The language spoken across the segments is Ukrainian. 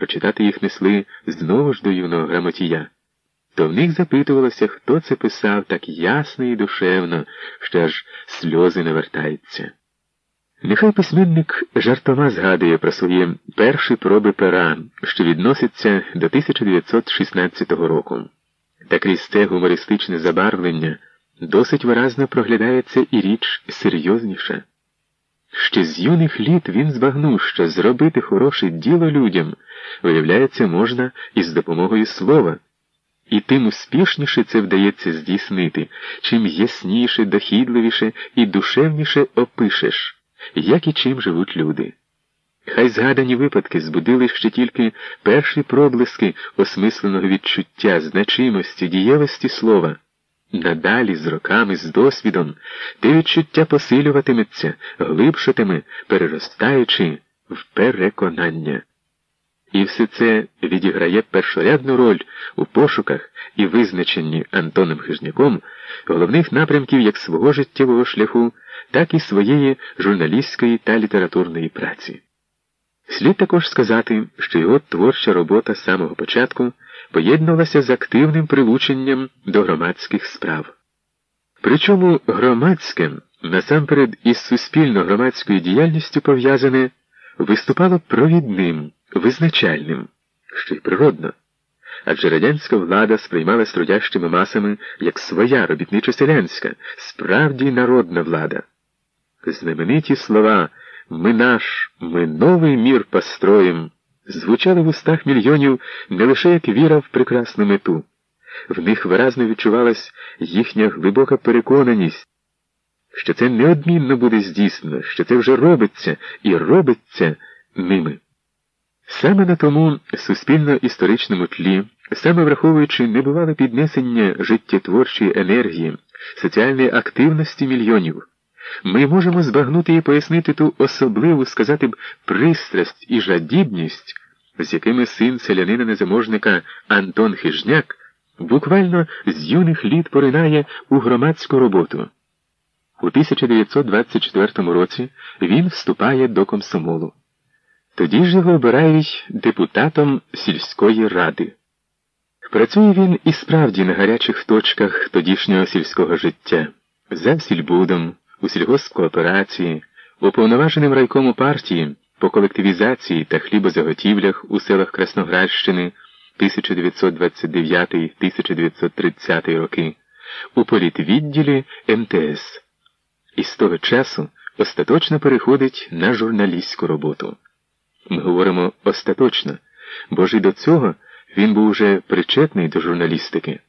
прочитати їх несли знову ж до юного грамотія, то в них запитувалося, хто це писав так ясно і душевно, що аж сльози навертаються. Нехай письменник жартома згадує про свої перші проби пера, що відносяться до 1916 року. Та крізь це гумористичне забарвлення досить виразно проглядається і річ серйозніша. Ще з юних літ він збагнув, що зробити хороше діло людям, виявляється, можна із допомогою слова, і тим успішніше це вдається здійснити, чим ясніше, дохідливіше і душевніше опишеш, як і чим живуть люди. Хай згадані випадки збудили ще тільки перші проблиски осмисленого відчуття, значимості, дієвості слова. Надалі, з роками, з досвідом, те відчуття посилюватиметься, глибшатиме, переростаючи в переконання. І все це відіграє першорядну роль у пошуках і визначенні Антоном Хижняком головних напрямків як свого життєвого шляху, так і своєї журналістської та літературної праці. Слід також сказати, що його творча робота з самого початку поєднувалася з активним прилученням до громадських справ. Причому громадське, насамперед із суспільно громадською діяльністю пов'язане, виступало провідним, визначальним, що й природно. Адже радянська влада сприймалась трудящими масами як своя робітничо-селянська, справді народна влада. Знамениті слова ми наш, ми новий мір построїм звучали в устах мільйонів не лише як віра в прекрасну мету, в них виразно відчувалась їхня глибока переконаність, що це неодмінно буде здійснено, що це вже робиться і робиться ними. Саме на тому суспільно-історичному тлі, саме враховуючи небувале піднесення життєтворчої енергії, соціальної активності мільйонів, ми можемо збагнути і пояснити ту особливу, сказати б, пристрасть і жадібність, з якими син селянина незаможника Антон Хижняк буквально з юних літ поринає у громадську роботу. У 1924 році він вступає до комсомолу. Тоді ж його обирають депутатом сільської ради. Працює він і справді на гарячих точках тодішнього сільського життя, за сільбудом у сільгоспкооперації, уповноваженим райкому партії по колективізації та хлібозаготівлях у селах Красноградщини 1929-1930 роки, у політвідділі МТС. І з того часу остаточно переходить на журналістську роботу. Ми говоримо остаточно, бо ж і до цього він був уже причетний до журналістики.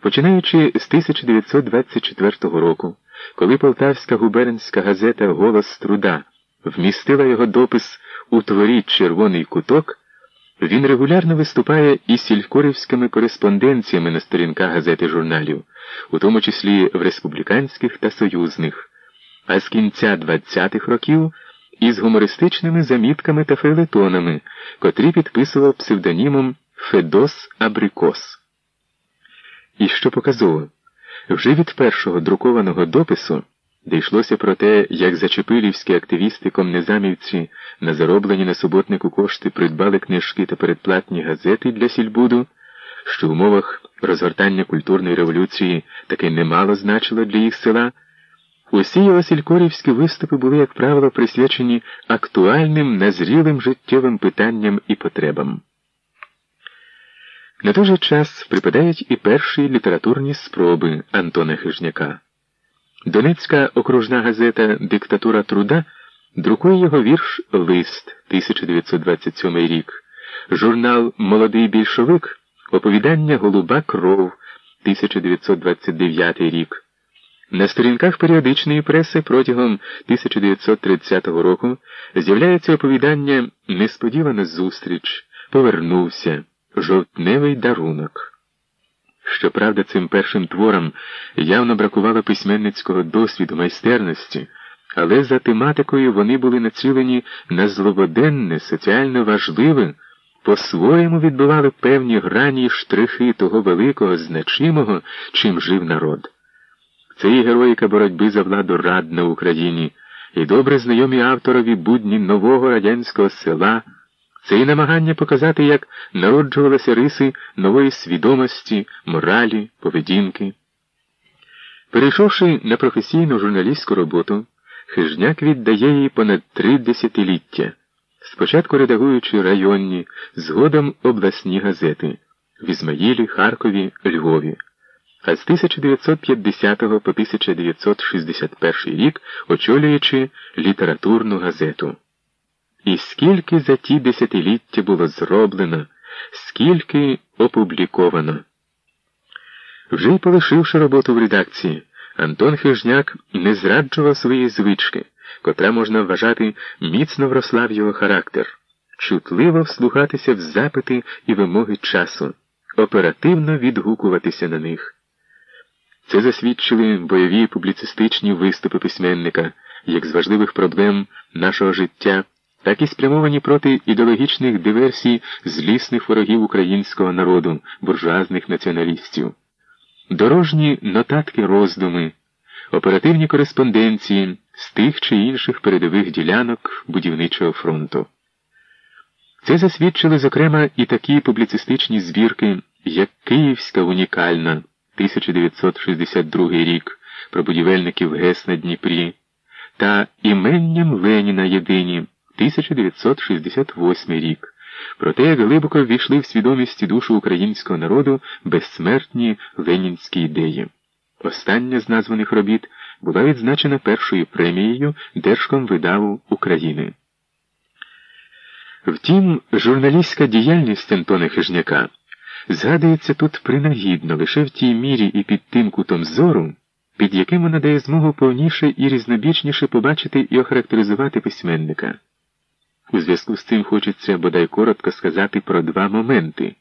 Починаючи з 1924 року, коли Полтавська губернська газета Голос труда вмістила його допис у творі Червоний куток, він регулярно виступає із сількорівськими кореспонденціями на сторінках газети журналів, у тому числі в республіканських та союзних, а з кінця 20-х років із гумористичними замітками та фейлетонами, котрі підписував псевдонімом Федос Абрикос. І що показово, вже від першого друкованого допису, де йшлося про те, як зачепилівські активісти комнезамівці на зароблені на суботнику кошти придбали книжки та передплатні газети для сільбуду, що в умовах розгортання культурної революції таки немало значило для їх села. Усі його сількорівські виступи були, як правило, присвячені актуальним, назрілим життєвим питанням і потребам. На той же час припадають і перші літературні спроби Антона Хижняка. Донецька окружна газета Диктатура труда друкує його вірш Лист 1927 рік, журнал Молодий більшовик, оповідання Голуба кров 1929 рік. На сторінках періодичної преси протягом 1930 року з'являється оповідання Несподівана зустріч, повернувся, жовтневий дарунок. Щоправда, цим першим творам явно бракувало письменницького досвіду, майстерності, але за тематикою вони були націлені на злободенне, соціально важливе, по-своєму відбивали певні грані й штрихи того великого, значимого, чим жив народ. Це і героїка боротьби за владу рад на Україні, і добре знайомі авторові будні нового радянського села, Це і намагання показати, як народжувалися риси нової свідомості, моралі, поведінки. Перейшовши на професійну журналістську роботу, Хижняк віддає їй понад три десятиліття, спочатку редагуючи районні, згодом обласні газети в Ізмаїлі, Харкові, Львові. А з 1950 по 1961 рік очолюючи літературну газету. І скільки за ті десятиліття було зроблено, скільки опубліковано. Вже й полишивши роботу в редакції, Антон Хижняк не зраджував своєї звички, котра можна вважати міцно вросла його характер, чутливо вслухатися в запити і вимоги часу, оперативно відгукуватися на них. Це засвідчили бойові публіцистичні виступи письменника, як з важливих проблем нашого життя так і спрямовані проти ідеологічних диверсій злісних ворогів українського народу, буржуазних націоналістів, дорожні нотатки роздуми, оперативні кореспонденції з тих чи інших передових ділянок будівничого фронту. Це засвідчили, зокрема, і такі публіцистичні збірки, як Київська унікальна 1962 рік про будівельників ГЕС на Дніпрі та іменням Леніна єдині. 1968 рік. Про те, як глибоко ввійшли в свідомість душу українського народу безсмертні ленінські ідеї. Остання з названих робіт була відзначена першою премією Держкомвидаву України. Втім, журналістська діяльність Антона Хижняка згадується тут принагідно лише в тій мірі і під тим кутом зору, під яким вона дає змогу повніше і різнобічніше побачити і охарактеризувати письменника. У зв'язку з цим хочеться бодай коротко сказати про два моменти.